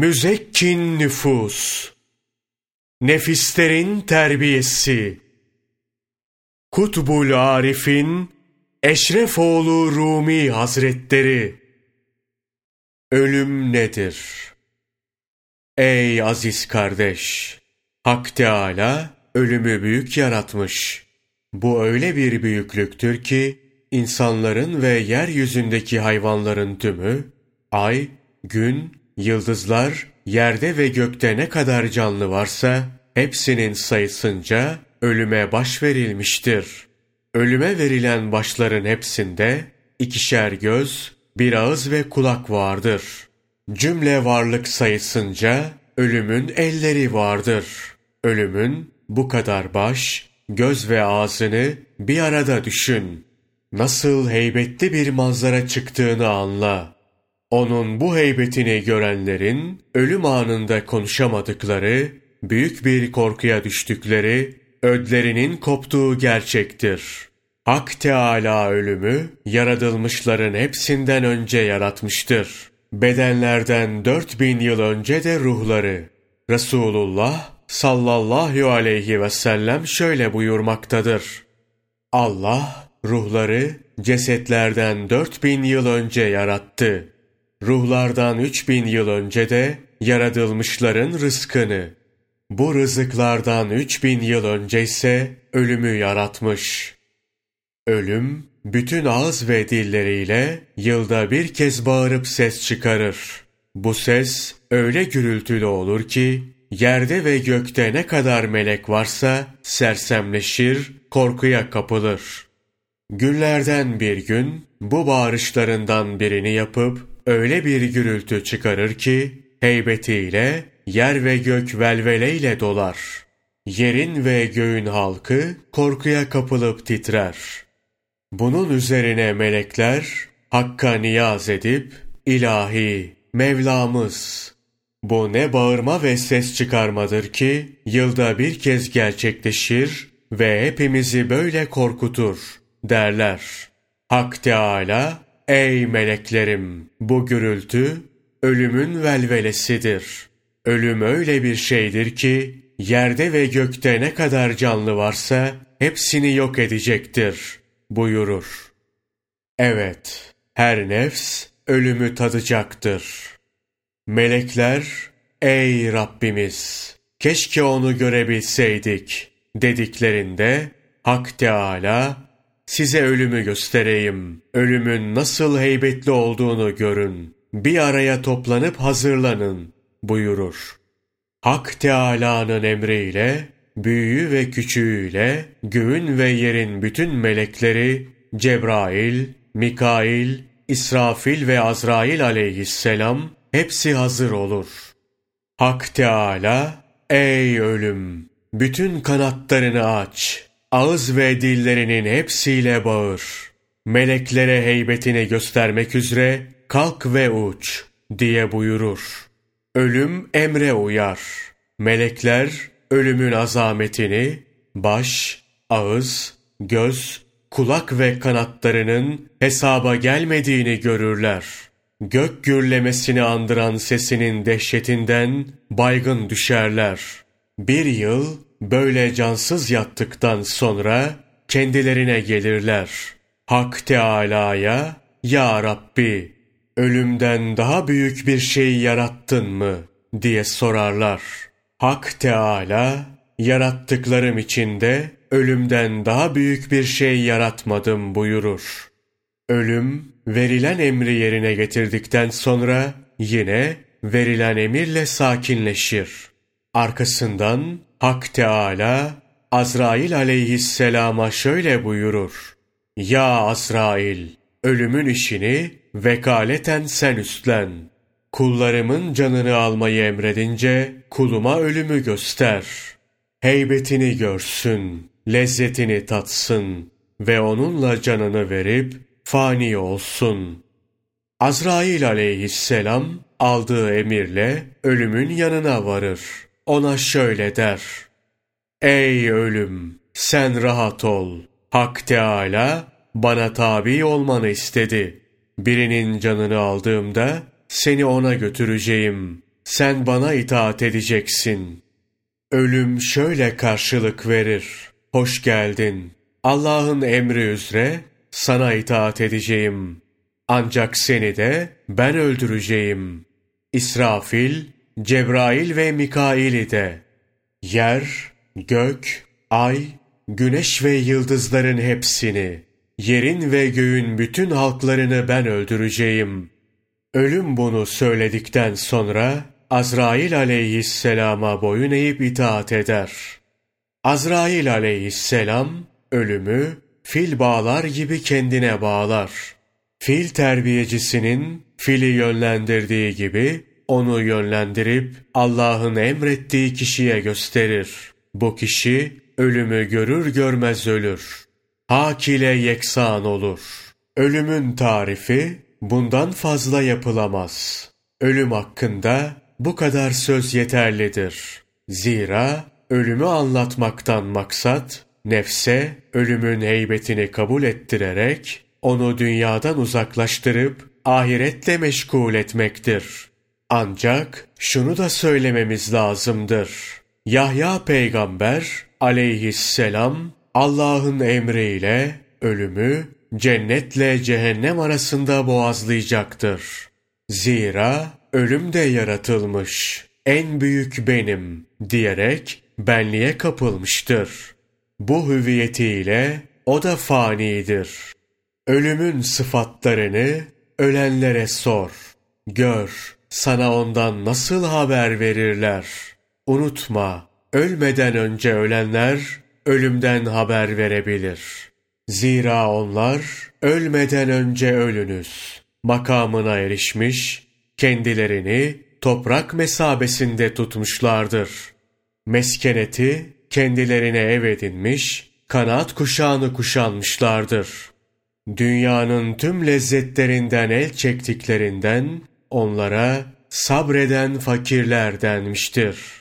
Müzekkin nüfus, nefislerin terbiyesi, Kutbul Arif'in Eşrefoğlu Rumi Hazretleri, Ölüm nedir? Ey aziz kardeş! Hak Teâlâ ölümü büyük yaratmış. Bu öyle bir büyüklüktür ki, insanların ve yeryüzündeki hayvanların tümü, ay, gün, yıldızlar, yerde ve gökte ne kadar canlı varsa, hepsinin sayısınca ölüme baş verilmiştir. Ölüme verilen başların hepsinde ikişer göz, bir ağız ve kulak vardır. Cümle varlık sayısınca ölümün elleri vardır. Ölümün bu kadar baş, göz ve ağzını bir arada düşün. Nasıl heybetli bir manzara çıktığını anla. Onun bu heybetini görenlerin ölüm anında konuşamadıkları, büyük bir korkuya düştükleri, ödlerinin koptuğu gerçektir. Hak Teâlâ ölümü, yaratılmışların hepsinden önce yaratmıştır. Bedenlerden dört bin yıl önce de ruhları. Resulullah sallallahu aleyhi ve sellem şöyle buyurmaktadır. Allah ruhları cesetlerden dört bin yıl önce yarattı. Ruhlardan üç bin yıl önce de yaratılmışların rızkını. Bu rızıklardan üç bin yıl önce ise ölümü yaratmış. Ölüm, bütün ağız ve dilleriyle yılda bir kez bağırıp ses çıkarır. Bu ses öyle gürültülü olur ki, yerde ve gökte ne kadar melek varsa sersemleşir, korkuya kapılır. Günlerden bir gün bu bağırışlarından birini yapıp öyle bir gürültü çıkarır ki heybetiyle yer ve gök velveleyle dolar. Yerin ve göğün halkı korkuya kapılıp titrer. Bunun üzerine melekler Hakk'a niyaz edip ilahi Mevlamız bu ne bağırma ve ses çıkarmadır ki yılda bir kez gerçekleşir ve hepimizi böyle korkutur derler. Hak Teâlâ ey meleklerim bu gürültü ölümün velvelesidir. Ölüm öyle bir şeydir ki yerde ve gökte ne kadar canlı varsa hepsini yok edecektir buyurur. Evet, her nefs ölümü tadacaktır. Melekler, ey Rabbimiz, keşke onu görebilseydik dediklerinde Hak Teâlâ, size ölümü göstereyim, ölümün nasıl heybetli olduğunu görün, bir araya toplanıp hazırlanın buyurur. Hak Teâlâ'nın emriyle, büyüğü ve küçüğüyle, göğün ve yerin bütün melekleri, Cebrail, Mikail, İsrafil ve Azrail aleyhisselam, hepsi hazır olur. Hak Teâlâ, ey ölüm, bütün kanatlarını aç, ağız ve dillerinin hepsiyle bağır. Meleklere heybetini göstermek üzere kalk ve uç diye buyurur. Ölüm emre uyar. Melekler ölümün azametini baş, ağız, göz, kulak ve kanatlarının hesaba gelmediğini görürler. Gök gürlemesini andıran sesinin dehşetinden baygın düşerler. Bir yıl böyle cansız yattıktan sonra kendilerine gelirler. Hak Teâlâ'ya, Ya Rabbi, ölümden daha büyük bir şey yarattın mı? diye sorarlar. Hak Teâlâ, yarattıklarım içinde ölümden daha büyük bir şey yaratmadım buyurur. Ölüm, verilen emri yerine getirdikten sonra yine verilen emirle sakinleşir. Arkasından Hak Teâlâ, Azrail aleyhisselama şöyle buyurur. Ya Azrail, ölümün işini vekaleten sen üstlen. Kullarımın canını almayı emredince kuluma ölümü göster. Heybetini görsün, lezzetini tatsın ve onunla canını verip fani olsun. Azrail aleyhisselam aldığı emirle ölümün yanına varır. Ona şöyle der. Ey ölüm! Sen rahat ol. Hak Teâlâ bana tabi olmanı istedi. Birinin canını aldığımda seni ona götüreceğim. Sen bana itaat edeceksin. Ölüm şöyle karşılık verir. Hoş geldin. Allah'ın emri üzere sana itaat edeceğim. Ancak seni de ben öldüreceğim. İsrafil, Cebrail ve Mikail'i de. Yer, gök, ay, güneş ve yıldızların hepsini, yerin ve göğün bütün halklarını ben öldüreceğim. Ölüm bunu söyledikten sonra Azrail aleyhisselama boyun eğip itaat eder. Azrail aleyhisselam ölümü fil bağlar gibi kendine bağlar. Fil terbiyecisinin fili yönlendirdiği gibi onu yönlendirip Allah'ın emrettiği kişiye gösterir. Bu kişi ölümü görür görmez ölür. Hak ile yeksan olur. Ölümün tarifi bundan fazla yapılamaz. Ölüm hakkında bu kadar söz yeterlidir. Zira ölümü anlatmaktan maksat, nefse ölümün heybetini kabul ettirerek, onu dünyadan uzaklaştırıp ahiretle meşgul etmektir. Ancak şunu da söylememiz lazımdır. Yahya peygamber aleyhisselam Allah'ın emriyle ölümü cennetle cehennem arasında boğazlayacaktır. Zira ölüm de yaratılmış, en büyük benim diyerek benliğe kapılmıştır. Bu hüviyetiyle o da fanidir. Ölümün sıfatlarını ölenlere sor. Gör, sana ondan nasıl haber verirler. Unutma, ölmeden önce ölenler ölümden haber verebilir. Zira onlar ölmeden önce ölünüz. Makamına erişmiş, kendilerini toprak mesabesinde tutmuşlardır. Meskeneti kendilerine ev edinmiş, kanat kuşağını kuşanmışlardır. Dünyanın tüm lezzetlerinden el çektiklerinden onlara sabreden fakirler denmiştir.''